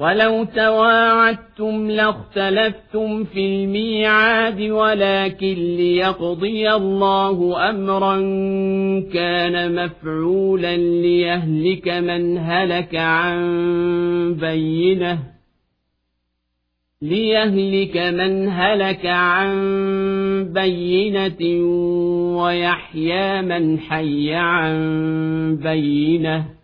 ولو تواعدتم لاختلفتم في الميعاد ولكن ليقضي الله أمرا كان مفعولا ليهلك من هلك عن بينة ليهلك من هلك عن بينة ويحيى من حي عن بينة.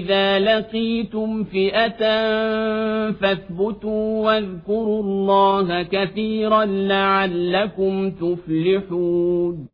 إذا لقيتم فئة فاثبتوا واذكروا الله كثيرا لعلكم تفلحون